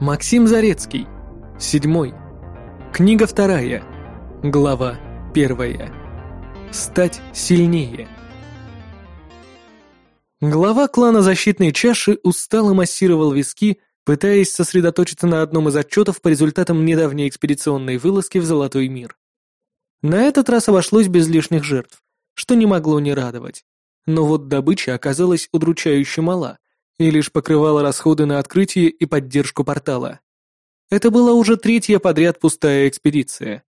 Максим Зарецкий. Седьмой. Книга вторая. Глава первая. Стать сильнее. Глава клана Защитной Чаши устало массировал виски, пытаясь сосредоточиться на одном из отчетов по результатам недавней экспедиционной вылазки в Золотой мир. На этот раз обошлось без лишних жертв, что не могло не радовать. Но вот добыча оказалась удручающе мала и лишь покрывала расходы на открытие и поддержку портала. Это была уже третья подряд пустая экспедиция.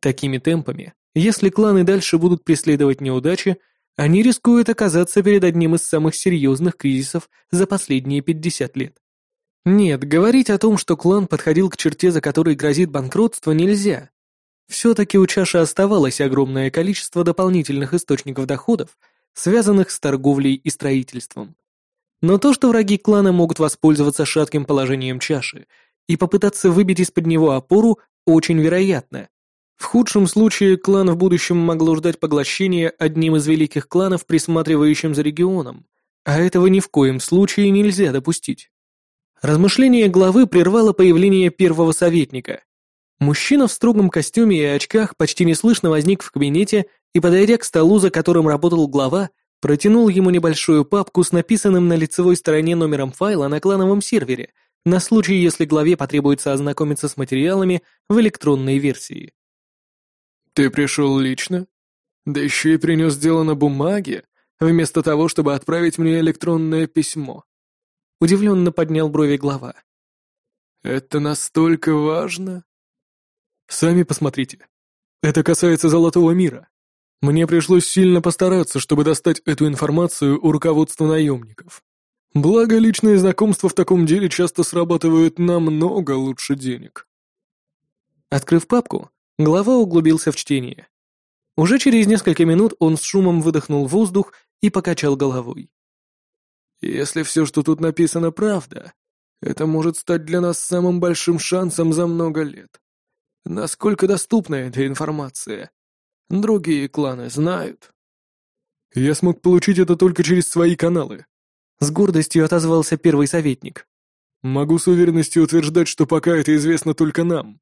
Такими темпами, если кланы дальше будут преследовать неудачи, они рискуют оказаться перед одним из самых серьезных кризисов за последние 50 лет. Нет, говорить о том, что клан подходил к черте, за которой грозит банкротство, нельзя. Все-таки у чаши оставалось огромное количество дополнительных источников доходов, связанных с торговлей и строительством. Но то, что враги клана могут воспользоваться шатким положением чаши и попытаться выбить из-под него опору, очень вероятно. В худшем случае клан в будущем могло ждать поглощения одним из великих кланов, присматривающим за регионом, а этого ни в коем случае нельзя допустить. Размышление главы прервало появление первого советника. Мужчина в строгом костюме и очках почти неслышно возник в кабинете и, подойдя к столу, за которым работал глава, протянул ему небольшую папку с написанным на лицевой стороне номером файла на клановом сервере, на случай, если главе потребуется ознакомиться с материалами в электронной версии. «Ты пришел лично? Да еще и принес дело на бумаге, вместо того, чтобы отправить мне электронное письмо». Удивленно поднял брови глава. «Это настолько важно?» «Сами посмотрите. Это касается Золотого мира. Мне пришлось сильно постараться, чтобы достать эту информацию у руководства наемников. Благо, личные знакомства в таком деле часто срабатывают намного лучше денег. Открыв папку, глава углубился в чтение. Уже через несколько минут он с шумом выдохнул воздух и покачал головой. «Если все, что тут написано, правда, это может стать для нас самым большим шансом за много лет. Насколько доступна эта информация? Другие кланы знают. Я смог получить это только через свои каналы. С гордостью отозвался первый советник. Могу с уверенностью утверждать, что пока это известно только нам.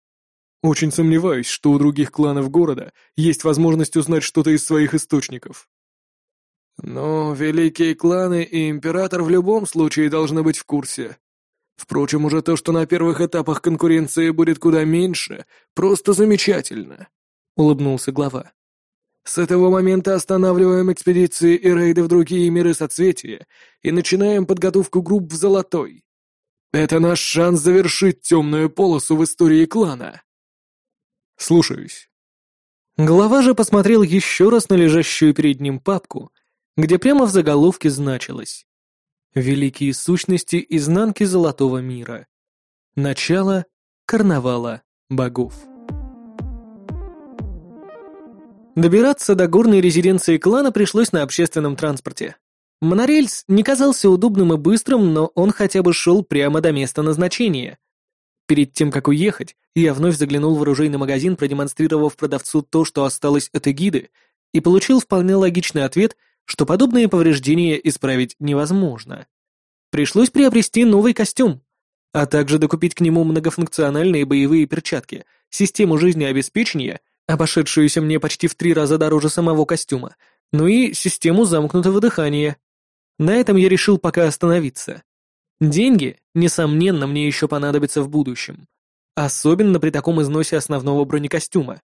Очень сомневаюсь, что у других кланов города есть возможность узнать что-то из своих источников. Но великие кланы и император в любом случае должны быть в курсе. Впрочем, уже то, что на первых этапах конкуренции будет куда меньше, просто замечательно. — улыбнулся глава. «С этого момента останавливаем экспедиции и рейды в другие миры соцветия и начинаем подготовку групп в Золотой. Это наш шанс завершить темную полосу в истории клана». «Слушаюсь». Глава же посмотрел еще раз на лежащую перед ним папку, где прямо в заголовке значилось «Великие сущности изнанки Золотого мира. Начало карнавала богов». Добираться до горной резиденции клана пришлось на общественном транспорте. Монорельс не казался удобным и быстрым, но он хотя бы шел прямо до места назначения. Перед тем, как уехать, я вновь заглянул в оружейный магазин, продемонстрировав продавцу то, что осталось от эгиды, и получил вполне логичный ответ, что подобные повреждения исправить невозможно. Пришлось приобрести новый костюм, а также докупить к нему многофункциональные боевые перчатки, систему жизнеобеспечения — обошедшуюся мне почти в три раза дороже самого костюма, ну и систему замкнутого дыхания. На этом я решил пока остановиться. Деньги, несомненно, мне еще понадобятся в будущем. Особенно при таком износе основного бронекостюма.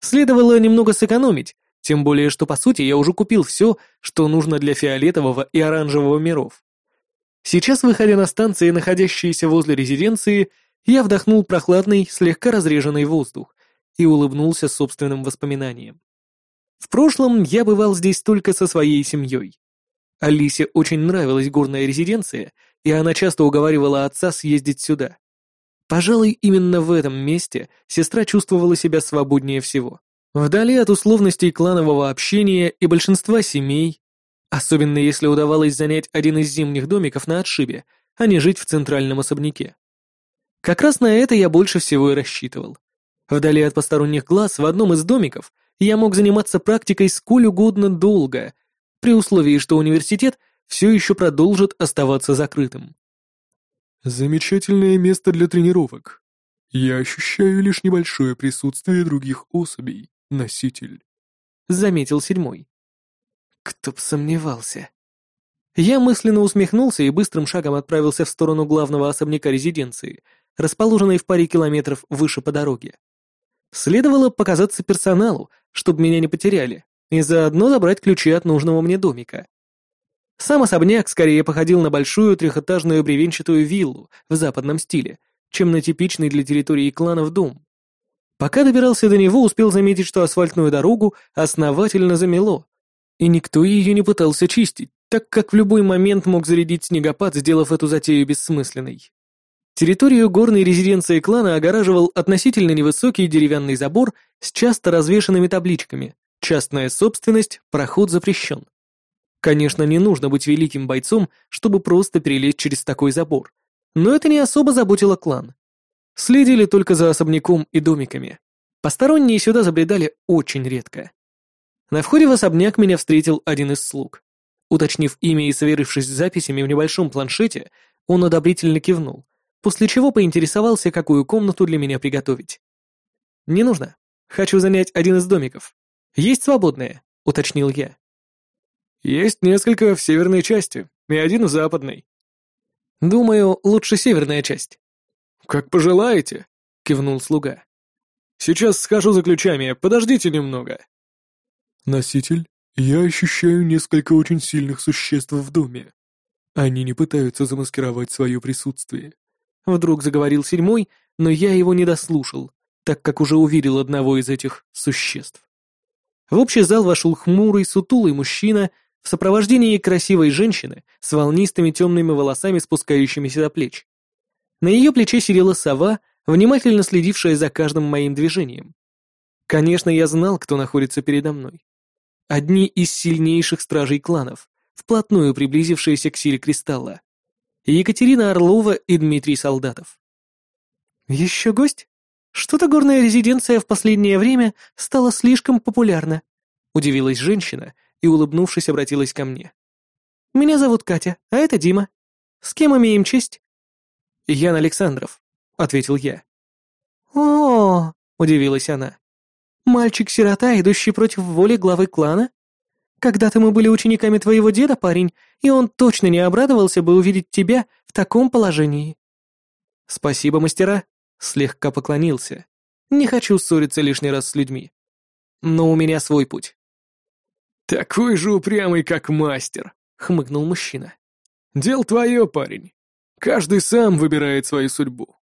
Следовало немного сэкономить, тем более, что по сути я уже купил все, что нужно для фиолетового и оранжевого миров. Сейчас, выходя на станции, находящиеся возле резиденции, я вдохнул прохладный, слегка разреженный воздух и улыбнулся собственным воспоминаниям. В прошлом я бывал здесь только со своей семьей. Алисе очень нравилась горная резиденция, и она часто уговаривала отца съездить сюда. Пожалуй, именно в этом месте сестра чувствовала себя свободнее всего. Вдали от условностей кланового общения и большинства семей, особенно если удавалось занять один из зимних домиков на отшибе, а не жить в центральном особняке. Как раз на это я больше всего и рассчитывал. Вдали от посторонних глаз в одном из домиков я мог заниматься практикой сколь угодно долго, при условии, что университет все еще продолжит оставаться закрытым. Замечательное место для тренировок. Я ощущаю лишь небольшое присутствие других особей, носитель. Заметил седьмой. Кто б сомневался. Я мысленно усмехнулся и быстрым шагом отправился в сторону главного особняка резиденции, расположенной в паре километров выше по дороге. Следовало показаться персоналу, чтобы меня не потеряли, и заодно забрать ключи от нужного мне домика. Сам особняк скорее походил на большую трехэтажную бревенчатую виллу в западном стиле, чем на типичный для территории кланов дом. Пока добирался до него, успел заметить, что асфальтную дорогу основательно замело, и никто ее не пытался чистить, так как в любой момент мог зарядить снегопад, сделав эту затею бессмысленной. Территорию горной резиденции клана огораживал относительно невысокий деревянный забор с часто развешанными табличками «Частная собственность, проход запрещен». Конечно, не нужно быть великим бойцом, чтобы просто перелезть через такой забор. Но это не особо заботило клан. Следили только за особняком и домиками. Посторонние сюда забредали очень редко. На входе в особняк меня встретил один из слуг. Уточнив имя и сверившись с записями в небольшом планшете, он одобрительно кивнул, после чего поинтересовался, какую комнату для меня приготовить. «Не нужно. Хочу занять один из домиков. Есть свободные?» — уточнил я. «Есть несколько в северной части и один в западной». «Думаю, лучше северная часть». «Как пожелаете», — кивнул слуга. «Сейчас схожу за ключами, подождите немного». «Носитель, я ощущаю несколько очень сильных существ в доме. Они не пытаются замаскировать свое присутствие. Вдруг заговорил седьмой, но я его не дослушал, так как уже увидел одного из этих существ. В общий зал вошел хмурый, сутулый мужчина в сопровождении красивой женщины с волнистыми темными волосами, спускающимися до плеч. На ее плече сидела сова, внимательно следившая за каждым моим движением. Конечно, я знал, кто находится передо мной. Одни из сильнейших стражей кланов, вплотную приблизившиеся к силе кристалла. Екатерина Орлова и Дмитрий Солдатов. «Еще гость? Что-то горная резиденция в последнее время стала слишком популярна», удивилась женщина и, улыбнувшись, обратилась ко мне. «Меня зовут Катя, а это Дима. С кем имеем честь?» «Ян Александров», — ответил я. «О, -о — удивилась она. «Мальчик-сирота, идущий против воли главы клана? Когда-то мы были учениками твоего деда, парень, и он точно не обрадовался бы увидеть тебя в таком положении». «Спасибо, мастера», — слегка поклонился. «Не хочу ссориться лишний раз с людьми. Но у меня свой путь». «Такой же упрямый, как мастер», — хмыкнул мужчина. «Дел твое, парень. Каждый сам выбирает свою судьбу».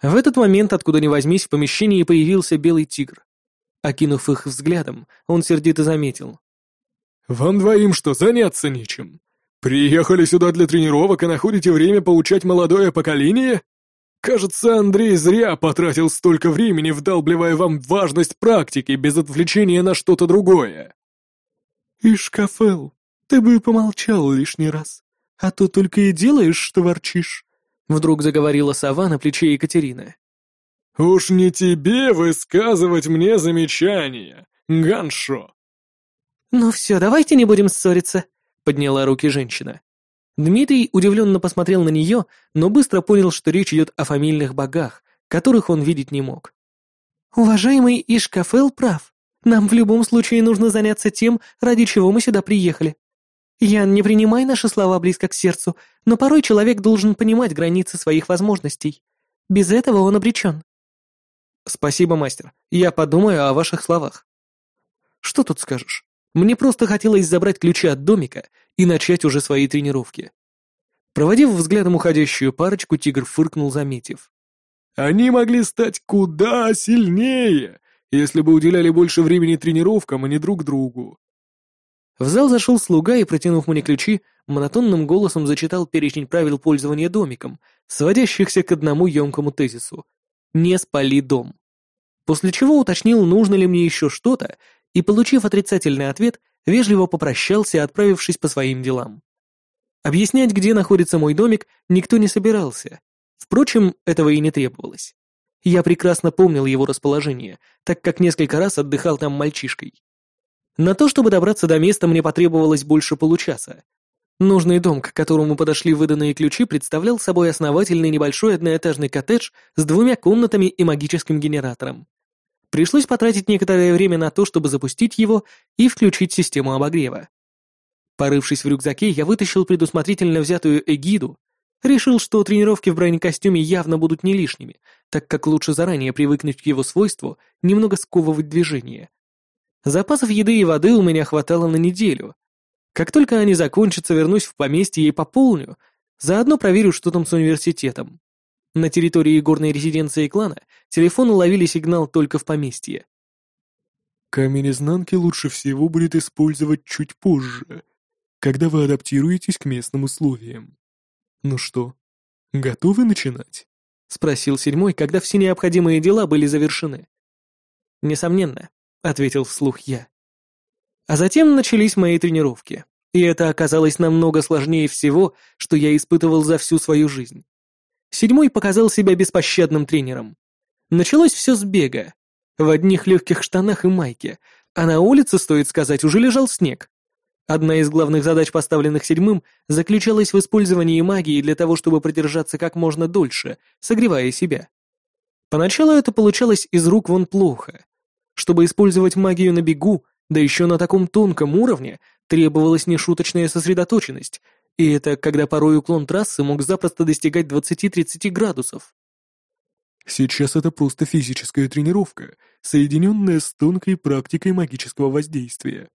В этот момент, откуда ни возьмись, в помещении появился белый тигр. Окинув их взглядом, он сердито заметил. «Вам двоим что, заняться нечем? Приехали сюда для тренировок и находите время поучать молодое поколение? Кажется, Андрей зря потратил столько времени, вдалбливая вам важность практики без отвлечения на что-то другое». «Ишкафел, ты бы помолчал лишний раз, а то только и делаешь, что ворчишь», — вдруг заговорила сова на плече Екатерины. «Уж не тебе высказывать мне замечания, Ганшо!» «Ну все, давайте не будем ссориться», — подняла руки женщина. Дмитрий удивленно посмотрел на нее, но быстро понял, что речь идет о фамильных богах, которых он видеть не мог. «Уважаемый Ишкафел прав. Нам в любом случае нужно заняться тем, ради чего мы сюда приехали. Ян, не принимай наши слова близко к сердцу, но порой человек должен понимать границы своих возможностей. Без этого он обречен». «Спасибо, мастер. Я подумаю о ваших словах». «Что тут скажешь? Мне просто хотелось забрать ключи от домика и начать уже свои тренировки. Проводив взглядом уходящую парочку, тигр фыркнул, заметив. «Они могли стать куда сильнее, если бы уделяли больше времени тренировкам, а не друг другу». В зал зашел слуга и, протянув мне ключи, монотонным голосом зачитал перечень правил пользования домиком, сводящихся к одному емкому тезису «Не спали дом». После чего уточнил, нужно ли мне еще что-то, и, получив отрицательный ответ, вежливо попрощался, отправившись по своим делам. Объяснять, где находится мой домик, никто не собирался. Впрочем, этого и не требовалось. Я прекрасно помнил его расположение, так как несколько раз отдыхал там мальчишкой. На то, чтобы добраться до места, мне потребовалось больше получаса. Нужный дом, к которому подошли выданные ключи, представлял собой основательный небольшой одноэтажный коттедж с двумя комнатами и магическим генератором. Пришлось потратить некоторое время на то, чтобы запустить его и включить систему обогрева. Порывшись в рюкзаке, я вытащил предусмотрительно взятую эгиду, решил, что тренировки в бронекостюме явно будут не лишними, так как лучше заранее привыкнуть к его свойству немного сковывать движение. Запасов еды и воды у меня хватало на неделю, как только они закончатся, вернусь в поместье и пополню. Заодно проверю, что там с университетом. На территории горной резиденции клана телефоны ловили сигнал только в поместье. Камень изнанки лучше всего будет использовать чуть позже, когда вы адаптируетесь к местным условиям. Ну что, готовы начинать? Спросил седьмой, когда все необходимые дела были завершены. Несомненно, ответил вслух я. А затем начались мои тренировки. И это оказалось намного сложнее всего, что я испытывал за всю свою жизнь. Седьмой показал себя беспощадным тренером. Началось все с бега. В одних легких штанах и майке, а на улице, стоит сказать, уже лежал снег. Одна из главных задач, поставленных седьмым, заключалась в использовании магии для того, чтобы продержаться как можно дольше, согревая себя. Поначалу это получалось из рук вон плохо. Чтобы использовать магию на бегу, да еще на таком тонком уровне, требовалась нешуточная сосредоточенность, и это когда порой уклон трассы мог запросто достигать 20-30 градусов. Сейчас это просто физическая тренировка, соединенная с тонкой практикой магического воздействия.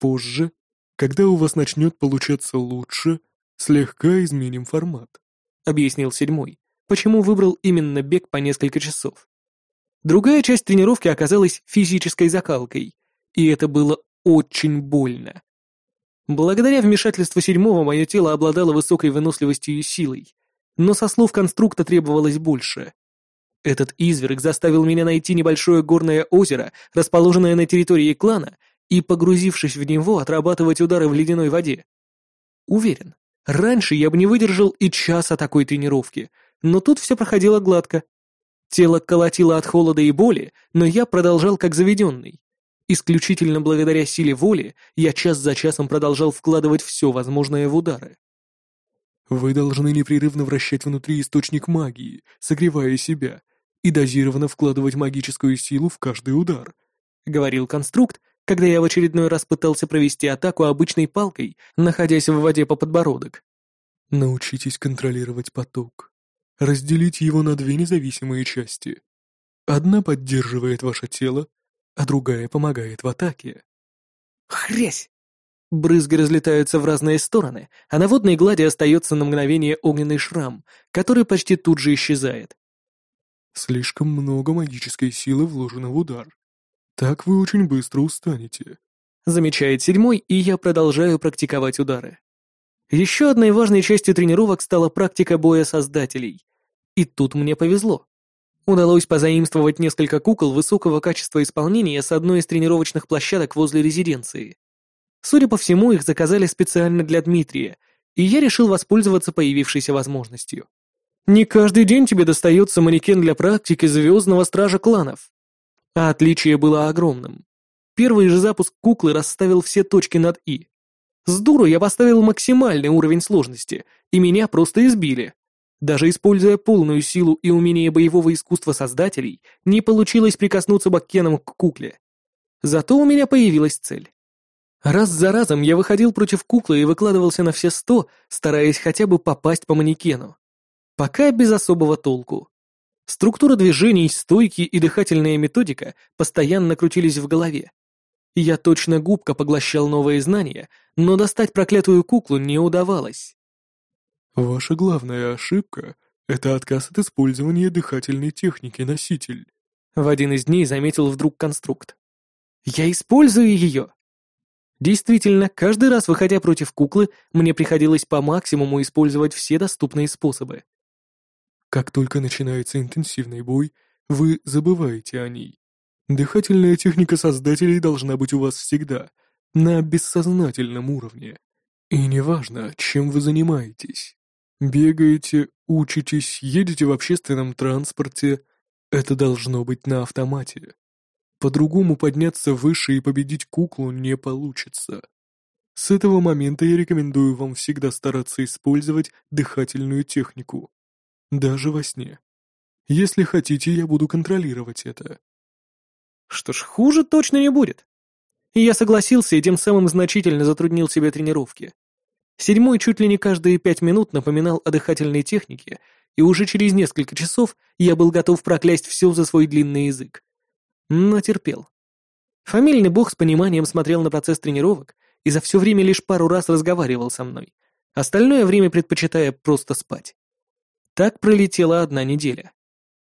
Позже, когда у вас начнет получаться лучше, слегка изменим формат», — объяснил седьмой, почему выбрал именно бег по несколько часов. Другая часть тренировки оказалась физической закалкой, и это было очень больно. Благодаря вмешательству седьмого мое тело обладало высокой выносливостью и силой, но со слов конструкта требовалось больше. Этот изверг заставил меня найти небольшое горное озеро, расположенное на территории клана, и, погрузившись в него, отрабатывать удары в ледяной воде. Уверен, раньше я бы не выдержал и часа такой тренировки, но тут все проходило гладко. Тело колотило от холода и боли, но я продолжал как заведенный. Исключительно благодаря силе воли я час за часом продолжал вкладывать все возможное в удары. Вы должны непрерывно вращать внутри источник магии, согревая себя, и дозированно вкладывать магическую силу в каждый удар, — говорил конструкт, когда я в очередной раз пытался провести атаку обычной палкой, находясь в воде по подбородок. Научитесь контролировать поток. Разделите его на две независимые части. Одна поддерживает ваше тело, а другая помогает в атаке. Хрясь! Брызги разлетаются в разные стороны, а на водной глади остается на мгновение огненный шрам, который почти тут же исчезает. Слишком много магической силы вложено в удар. Так вы очень быстро устанете. Замечает седьмой, и я продолжаю практиковать удары. Еще одной важной частью тренировок стала практика боя создателей. И тут мне повезло. Удалось позаимствовать несколько кукол высокого качества исполнения с одной из тренировочных площадок возле резиденции. Судя по всему, их заказали специально для Дмитрия, и я решил воспользоваться появившейся возможностью. Не каждый день тебе достается манекен для практики звездного стража кланов. А отличие было огромным. Первый же запуск куклы расставил все точки над «и». С дуру я поставил максимальный уровень сложности, и меня просто избили. Даже используя полную силу и умение боевого искусства создателей, не получилось прикоснуться баккеном к кукле. Зато у меня появилась цель. Раз за разом я выходил против куклы и выкладывался на все сто, стараясь хотя бы попасть по манекену. Пока без особого толку. Структура движений, стойки и дыхательная методика постоянно крутились в голове. Я точно губка поглощал новые знания, но достать проклятую куклу не удавалось. Ваша главная ошибка — это отказ от использования дыхательной техники носитель. В один из дней заметил вдруг конструкт. Я использую ее. Действительно, каждый раз, выходя против куклы, мне приходилось по максимуму использовать все доступные способы. Как только начинается интенсивный бой, вы забываете о ней. Дыхательная техника создателей должна быть у вас всегда, на бессознательном уровне. И неважно, чем вы занимаетесь. Бегаете, учитесь, едете в общественном транспорте. Это должно быть на автомате. По-другому подняться выше и победить куклу не получится. С этого момента я рекомендую вам всегда стараться использовать дыхательную технику. Даже во сне. Если хотите, я буду контролировать это. Что ж, хуже точно не будет. И я согласился и тем самым значительно затруднил себе тренировки. Седьмой чуть ли не каждые пять минут напоминал о дыхательной технике, и уже через несколько часов я был готов проклясть все за свой длинный язык. Но терпел. Фамильный бог с пониманием смотрел на процесс тренировок и за все время лишь пару раз разговаривал со мной, остальное время предпочитая просто спать. Так пролетела одна неделя.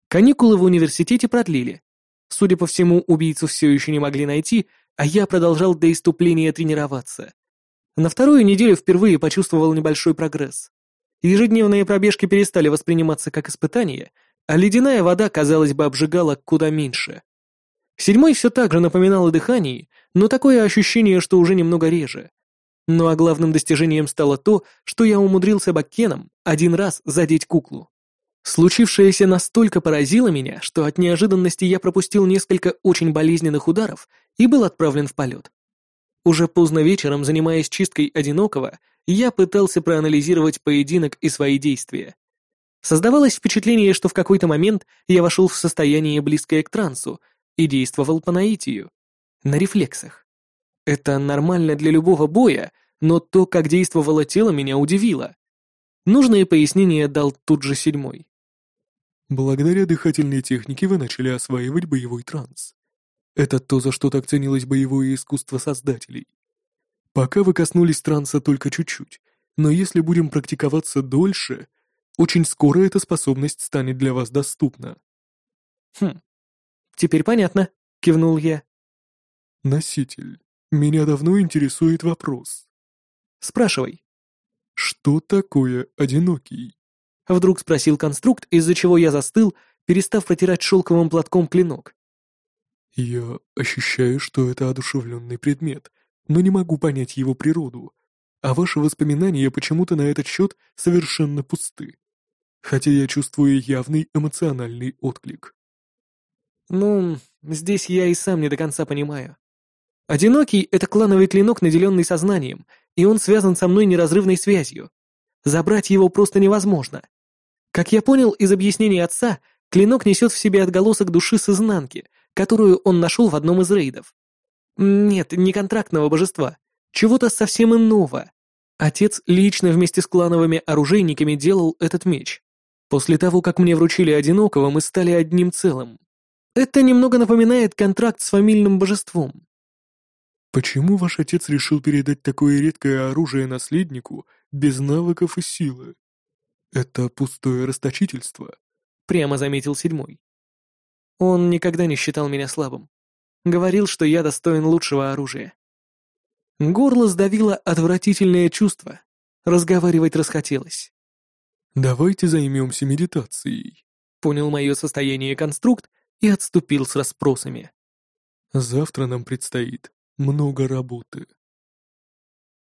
Каникулы в университете продлили. Судя по всему, убийцу все еще не могли найти, а я продолжал до иступления тренироваться. На вторую неделю впервые почувствовал небольшой прогресс. Ежедневные пробежки перестали восприниматься как испытание, а ледяная вода, казалось бы, обжигала куда меньше. Седьмой все так же напоминал о дыхании, но такое ощущение, что уже немного реже. Ну а главным достижением стало то, что я умудрился баккеном один раз задеть куклу. Случившееся настолько поразило меня, что от неожиданности я пропустил несколько очень болезненных ударов и был отправлен в полет. Уже поздно вечером, занимаясь чисткой одинокого, я пытался проанализировать поединок и свои действия. Создавалось впечатление, что в какой-то момент я вошел в состояние, близкое к трансу, и действовал по наитию, на рефлексах. Это нормально для любого боя, но то, как действовало тело, меня удивило. Нужное пояснение дал тут же седьмой. Благодаря дыхательной технике вы начали осваивать боевой транс. Это то, за что так ценилось боевое искусство создателей. Пока вы коснулись транса только чуть-чуть, но если будем практиковаться дольше, очень скоро эта способность станет для вас доступна. Хм, теперь понятно, кивнул я. Носитель, меня давно интересует вопрос. Спрашивай. Что такое одинокий? Вдруг спросил конструкт, из-за чего я застыл, перестав протирать шелковым платком клинок. Я ощущаю, что это одушевленный предмет, но не могу понять его природу, а ваши воспоминания почему-то на этот счет совершенно пусты. Хотя я чувствую явный эмоциональный отклик. Ну, здесь я и сам не до конца понимаю. Одинокий — это клановый клинок, наделенный сознанием, и он связан со мной неразрывной связью. Забрать его просто невозможно. Как я понял из объяснений отца, клинок несет в себе отголосок души с изнанки, которую он нашел в одном из рейдов. Нет, не контрактного божества, чего-то совсем иного. Отец лично вместе с клановыми оружейниками делал этот меч. После того, как мне вручили одинокого, мы стали одним целым. Это немного напоминает контракт с фамильным божеством. Почему ваш отец решил передать такое редкое оружие наследнику без навыков и силы? Это пустое расточительство, прямо заметил седьмой. Он никогда не считал меня слабым. Говорил, что я достоин лучшего оружия. Горло сдавило отвратительное чувство. Разговаривать расхотелось. «Давайте займемся медитацией», — понял мое состояние конструкт и отступил с расспросами. «Завтра нам предстоит много работы».